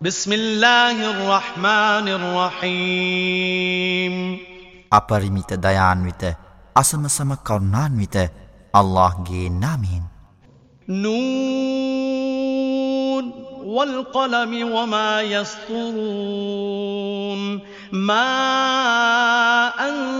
بسم الله الرحمن الرحيم. أبرميت ديان ويت أسم سم كرنان ويت الله جي نامين نون والقلم وما يسطرون ما أن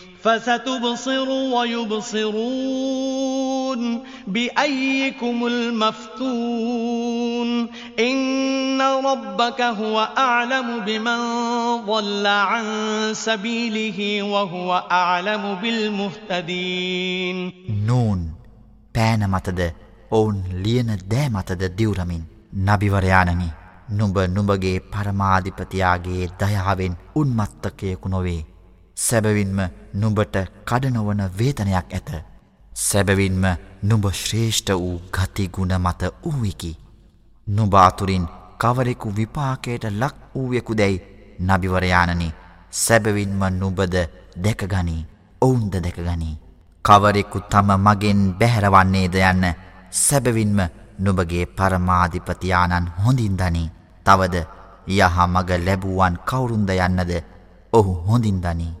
فستبصر ويبصرون بأيكم المفتون إن ربك هو أعلم بمن ضل عن سبيله وهو أعلم بالمهتدين නූන් පෑන මතද ඔවුන් ලියන දෑ මතද දිවරමින් නබිවරයානනි නුඹ නුඹගේ පරමාධිපතියාගේ දයාවෙන් උන්මත්තකයෙකු නොවේ සැබවින්ම නුඹට කඩනොවන වේතනයක් ඇත. සැබවින්ම නුඹ ශ්‍රේෂ්ඨ වූ ගතිගුණ මත වූවිකි. නුබාතුරින් කවරෙකු විපාකයට ලක් වූයෙකු දැයි නබිවරයානනි සැබවින්ම නුබද දැකගනී ඔවුන්ද දැකගනී. කවරෙකු තම මගෙන් බැහැරවන්නේද යන්න සැබවින්ම නුබගේ පරමාධිපතියානන් හොඳින් දනී තවද යහ මග ලැබුවන් කවුරුන්ද යන්නද ඔහු හොඳින් දනී.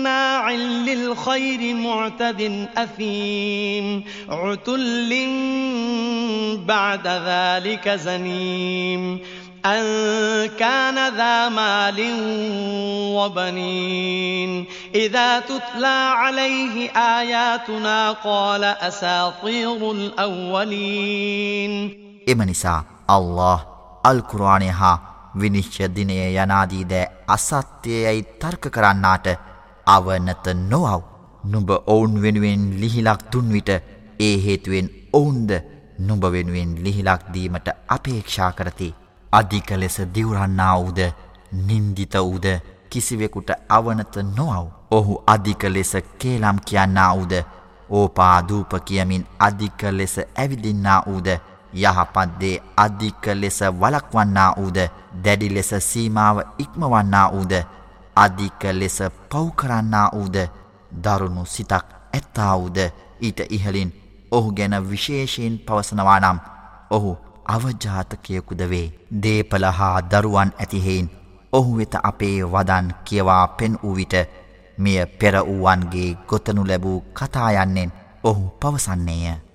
مناع للخير معتد أثيم عتل بعد ذلك زنيم أن كان ذا مال وبنين إذا تتلى عليه آياتنا قال أساطير الأولين එම الله القرآن ها හා විනිශ්්‍ය දිනය යනාදීද අසත්‍යයයි තර්ක කරන්නාට අවනත නොවව් නුඹ ඔවුන් වෙනුවෙන් ලිහිලක් දුන්විට ඒ හේතුවෙන් ඔවුන්ද නුඹ වෙනුවෙන් ලිහිලක් දීමට අපේක්ෂා කරති. අධික ලෙස දිවරන්නා වූද නින්දිත වූද කිසිවෙකුට අවනත නොවව්. ඔහු අධික ලෙස කේලම් කියන්නා වූද ඕපා දූප කියමින් අධික ලෙස ඇවිදින්නා වූද යහපත්දේ අධික ලෙස වලක්වන්නා වූද දැඩි ලෙස සීමාව ඉක්මවන්නා වූද අධික ලෙස පව්කරන්නා වූද? දරුණු සිතක් ඇත්තාවූද ඊට ඉහලින් ඔහු ගැන විශේෂයෙන් පවසනවා නම් ඔහු අවජාතකයකුද වේ? දේපල හා දරුවන් ඇතිහෙයින් ඔහු වෙත අපේ වදන් කියවා පෙන් වූ විට මෙය පෙර වූවන්ගේ ගොතනු ලැබූ කතායන්නෙන් ඔහු පවසන්නේය.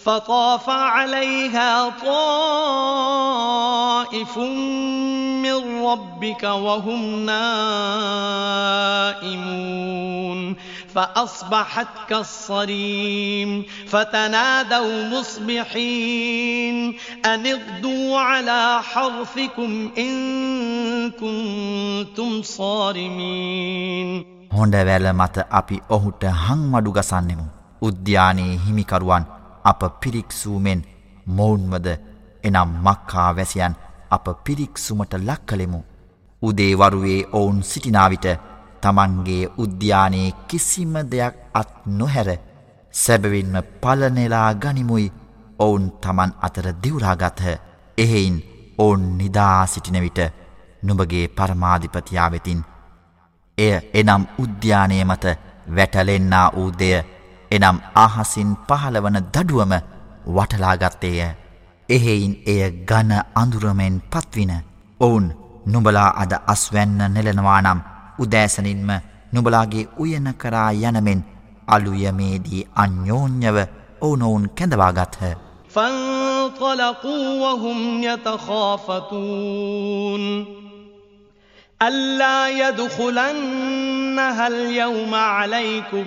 فطاف عليها طائف من ربك وهم نائمون فأصبحت كالصريم فتنادوا مصبحين أن اغدوا على حرثكم إن كنتم صارمين හොඳ වැල මත අපි ඔහුට හංමඩු ගසන්නෙමු. උද්‍යානයේ හිමිකරුවන් අප පිරික්සූමෙන් මොවුන්වද එනම් මක්කා වැසියන් අප පිරික්සුමට ලක් කළෙමු. උදේවරුවේ ඔවුන් සිටිනාවිට තමන්ගේ උද්‍යානයේ කිසිම දෙයක් අත් නොහැර සැබවින්ම පලනෙලා ගනිමුයි ඔවුන් තමන් අතර දිවරාගත්හ එහෙයින් ඔවුන් නිදා සිටිනවිට නුඹගේ පරමාධිපතියා වෙතින් එය එනම් උද්‍යානය මත වැටලෙන්නා වූ දෙය එනම් අහසින් පහළවන දඩුවම වටලාගත්තේය. එහෙයින් එය ගන අඳුරමෙන් පත්වින. ඔවුන් නුබලා අද අස්වැන්න නෙලනවා නම් උදෑසනින්ම නුබලාගේ උයන කරා යනමෙන් අලුයමේදී අන්‍යෝන්‍යව ඕනොවුන් කැඳවාගත්හ. فانطلقوا انطلقوا وهم يتخافتون ألا يدخلنها اليوم عليكم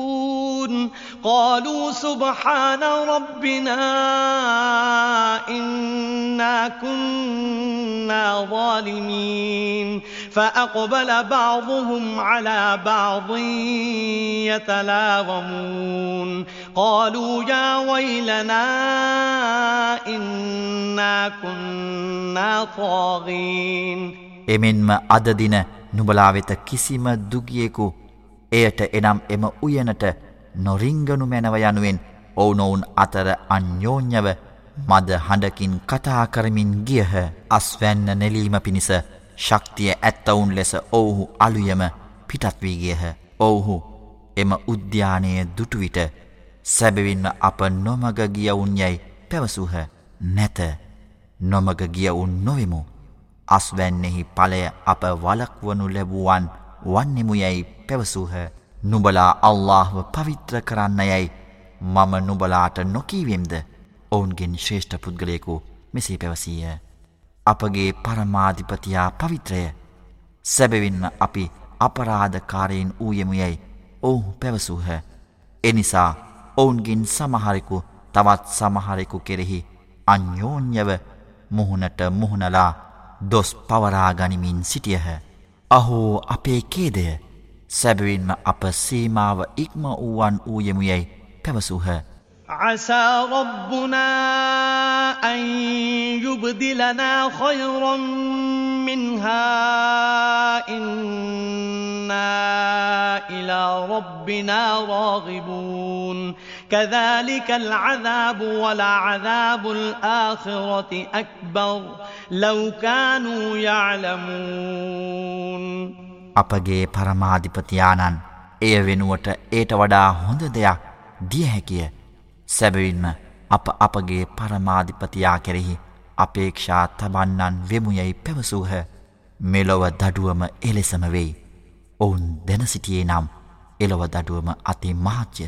قالوا سبحان ربنا إنا كنا ظالمين فأقبل بعضهم على بعض يتلاومون قالوا يا ويلنا إنا كنا طاغين එමෙන්ම අද දින නුබලා වෙත කිසිම දුගියෙකු එයට එනම් එම උයනට නොරිංගනු මැනව යනුවෙන් ඔවුනොවුන් අතර අන්‍යෝඥව මද හඬකින් කතා කරමින් ගියහ. අස්වැන්න නෙලීම පිණිස ශක්තිය ඇත්තවුන් ලෙස ඔවුහු අලුයම පිටත් වී ගියහ. ඔවුහු එම උද්‍යානය දුටුවිට සැබවින්ම අප නොමග ගියවුන් යැයි පැවසූහ. නැත. නොමග ගියවුන් නොවෙමු. අස්වැන්නෙහි පලය අප වලක්වනු ලැබුවන් වන්නෙමු යැයි පැවසූහ. නුබලා අල්لهව පවිත්‍ර කරන්න යැයි මම නුබලාට නොකීවෙම්ද ඔවුන්ගෙන් ශ්‍රේෂ්ඨ පුද්ගලයෙකු මෙසේ පැවසීය. අපගේ පරමාධිපතියා පවිත්‍රය සැබවින්ම අපි අපරාධකාරයෙන් වූයෙමු යැයි ඔවුහු පැවසූහ. එනිසා ඔවුන්ගෙන් සමහරෙකු තවත් සමහරෙකු කෙරෙහි අන්‍යෝන්‍යව මුහුණට මුහුණලා දොස් පවරාගනිමින් සිටියහ. අහෝ අපේ කේදය සැබවින්ම අප සීමාව ඉක්ම වූවන් වූයෙමු යැයි පැවසූහ. عسى ربنا أن يبدلنا خيرا منها إنا إلى ربنا راغبون كذلك العذاب ولعذاب الآخرة أكبر لو كانوا يعلمون අපගේ පරමාධිපතියානන් එය වෙනුවට ඒට වඩා හොඳ දෙයක් දිය හැකිය. සැබවින්ම අප අපගේ පරමාධිපතියා කෙරෙහි අපේක්ෂා තබන්නන් වෙමුයැයි පැවසූහ. මෙලොව දඩුවම එලෙසම වෙයි. ඔවුන් දැනසිටියේ නම් එලොව දඩුවම අති මහච්චය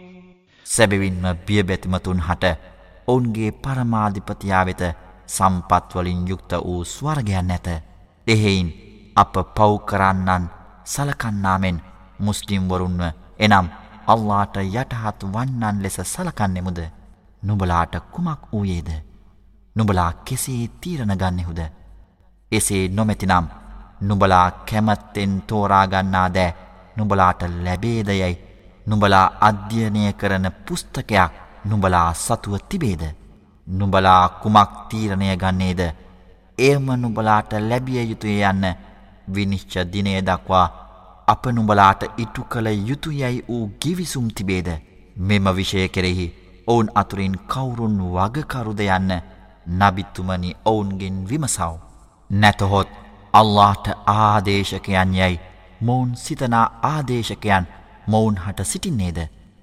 සැබවින්ම බියබැතිමතුන් හට ඔවුන්ගේ පරමාධිපතියා වෙත සම්පත්වලින් යුක්ත වූ ස්වර්ගයන් නැත. එහෙයින් අප පව්කරන්නන් සලකන්නාමෙන් මුස්ලිම්වරුන්ව එනම් අල්ලාට යටහත් වන්නන් ලෙස සලකන්නෙමුද නුබලාට කුමක් වූයේද. නුබලා කෙසේ තීරණ ගන්නෙහුද. එසේ නොමැතිනම් නුබලා කැමත්තෙන් තෝරාගන්නා දෑ නුබලාට ලැබේදයයි නුඹලා අධ්‍යයනය කරන පුස්තකයක් නුඹලා සතුව තිබේද. නුඹලා කුමක් තීරණය ගන්නේද. එයම නුඹලාට ලැබිය යුතුය යන්න විනිශ්ච දිනය දක්වා අප නුඹලාට ඉටු කළ යුතුයැයි වූ ගිවිසුම් තිබේද. මෙම විෂය කෙරෙහි ඔවුන් අතුරින් කවුරුන් වගකරුද යන්න නබිත්තුමනි ඔවුන්ගෙන් විමසව්. නැතහොත් අල්لهට ආදේශකයන් යැයි මොවුන් සිතනා ආදේශකයන් මොවුන් හට සිටින්නේද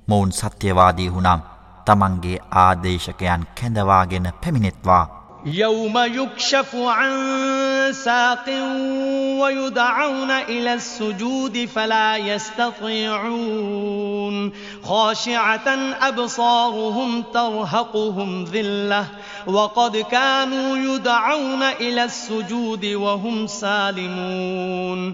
මොවුන් සත්‍යවාදී හුනම් තමන්ගේ ආදේශකයන් කැඳවාගෙන පැමිණෙත්වා يوم يكشف عن ساق ويدعون إلى السجود فلا يستطيعون خاشعة أبصارهم ترهقهم ذلة وقد كانوا يدعون إلى السجود وهم سالمون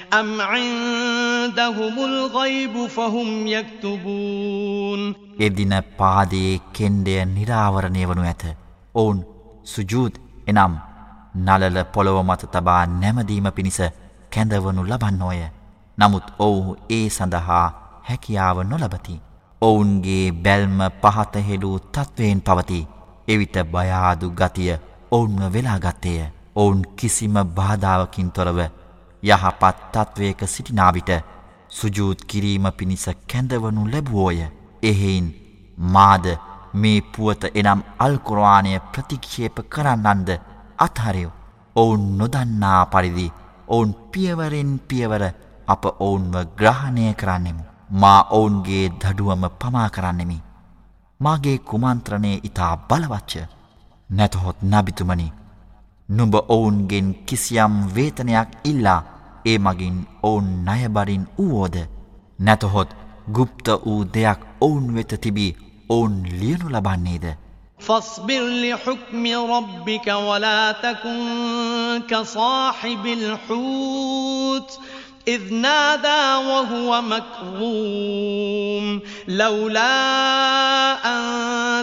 أم عندهم الغيب فهم يكتبون එදින පාදයේ කෙන්ඩය නිරාවරණය වනු ඇත. ඔවුන් සුජූද් එනම් නලල පොළොව මත තබා නැමදීම පිණිස කැඳවනු ලබන්නෝය. නමුත් ඔවුහු ඒ සඳහා හැකියාව නොලබති. ඔවුන්ගේ බැල්ම පහතහෙඩූ තත්ත්වයෙන් පවති. එවිට බයාදු ගතිය ඔවුන්ව වෙලාගත්තේය. ඔවුන් කිසිම බාධාවකින් තොරව යහපත් තත්ත්වයක සිටිනාවිට සුජූත් කිරීම පිණිස කැඳවනු ලැබුවෝය. එහෙයින් මාද මේ පුවත එනම් අල්කුරවානය ප්‍රතික්ෂේප කරන්නන්ද අත්හරයෝ. ඔවුන් නොදන්නා පරිදි ඔවුන් පියවරෙන් පියවර අප ඔවුන්ව ග්‍රහණය කරන්නෙමු. මා ඔවුන්ගේ දඩුවම පමා කරන්නෙමි. මාගේ කුමන්ත්‍රණය ඉතා බලවච්ච නැතහොත් නබිතුමනි නුඹ ඔවුන්ගෙන් කිසියම් වේතනයක් ඉල්ලා ඒ මගින් ඔවුන් නයබරින් වුවෝද නැතහොත් ගුප්ත වූ දෙයක් ඔවුන් වෙත තිබී ඔවුන් ලියනු ලබන්නේද فاصبر لحكم ربك ولا تكن كصاحب الحوت إذ نادى وهو مكظوم لولا أن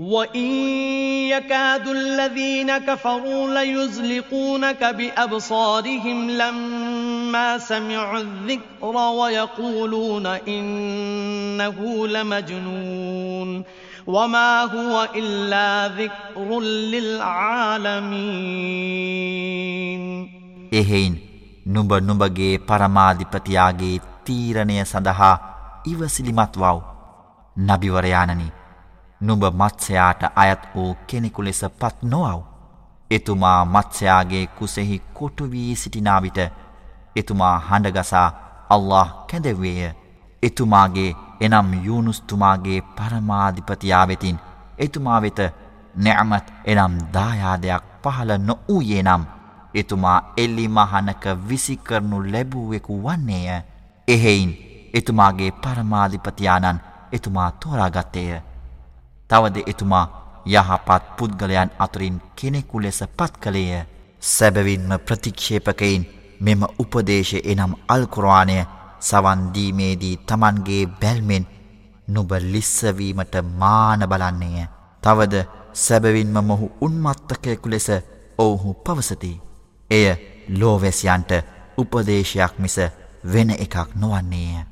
وإن يكاد الذين كفروا ليزلقونك بأبصارهم لما سمعوا الذكر ويقولون إنه لمجنون وما هو إلا ذكر للعالمين එහෙයින් නුඹ නුඹගේ පරමාධිපතියාගේ තීරණය සඳහා ඉවසිලිමත් වව් නබිවරයානනි නුඹ මත්සයාට අයත් වූ කෙනෙකු ලෙස පත් නොවව්. එතුමා මත්සයාගේ කුසෙහි කොටුවී සිටිනාවිට එතුමා හඬගසා අල්له කැදවේය. එතුමාගේ එනම් යුනුස්තුමාගේ පරමාධිපතියා වෙතින් එතුමා වෙත නැමත් එනම් දායාදයක් පහළ නොවූයේ නම් එතුමා එල්ලි මහනක විසිකරනු ලැබුවෙකු වන්නේය. එහෙයින් එතුමාගේ පරමාධිපතියානන් එතුමා තෝරාගත්තේය. තවද එතුමා යහපත් පුද්ගලයන් අතුරින් කෙනෙකු ලෙස පත් කළේය සැබවින්ම ප්‍රතික්ෂේපකයින් මෙම උපදේශ එනම් අල්කුරවානය සවන්දීමේදී තමන්ගේ බැල්මෙන් නුබ ලිස්සවීමට මාන බලන්නේය. තවද සැබවින්ම මොහු උන්මත්තකයකු ලෙස ඔවුහු පවසති. එය ලෝවැසියන්ට උපදේශයක් මිස වෙන එකක් නොවන්නේය.